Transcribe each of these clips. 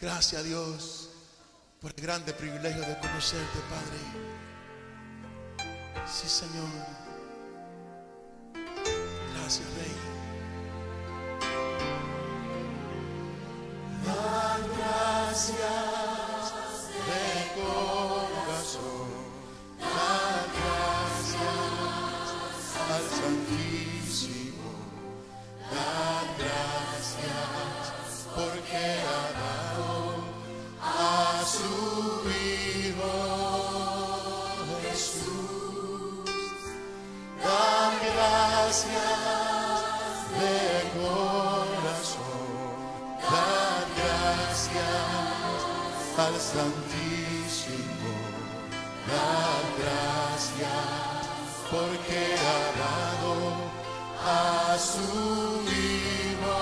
Gracias a Dios por el grande privilegio de conocerte, Padre. Sí, Señor. Gracias, Rey. Santísimo. Dan gracias porque ha dado a su Hijo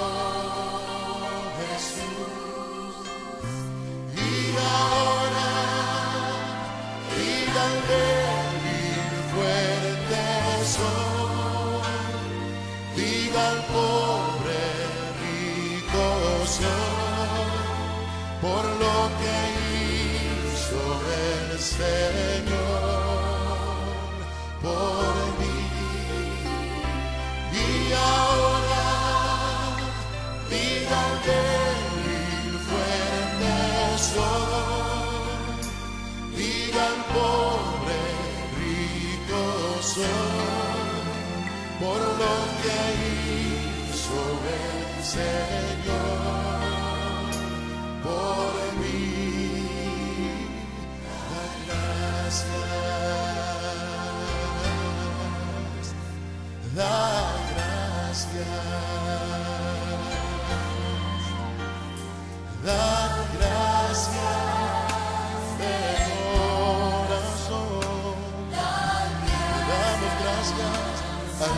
Jesús. Y ahora mil fuertes soy, por lo que hizo el Señor por mí. Y ahora díganle mil fuertes soy, digan pobre, rico soy, por lo que hizo el Señor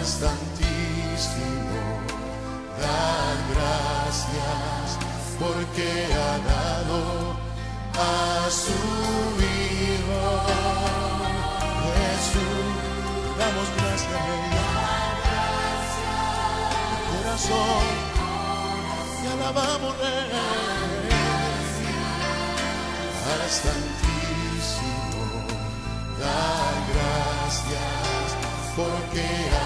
Santísimo. Da gracias porque ha dado a su Hijo Jesús. Damos gracias, Rey. Corazón y alabamos, Rey Santísimo. Da gracias porque ha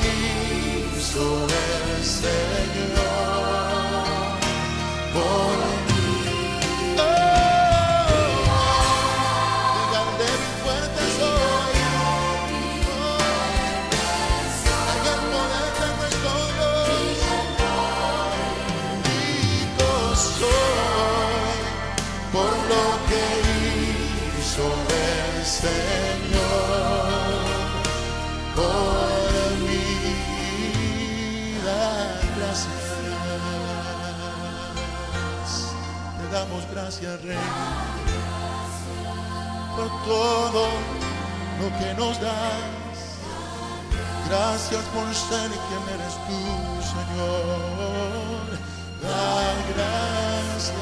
soy por lo que hizo el Señor por mí da gracias. Te damos gracias, Rey, por todo lo que nos das. Gracias por ser quien eres tú, Señor. Da gracias.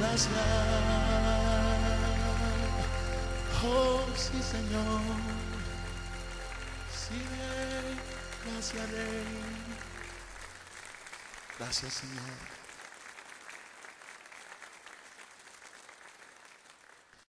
Da gracias. Oh, sí, Señor. Sí. Gracias, Rey. Gracias, Señor.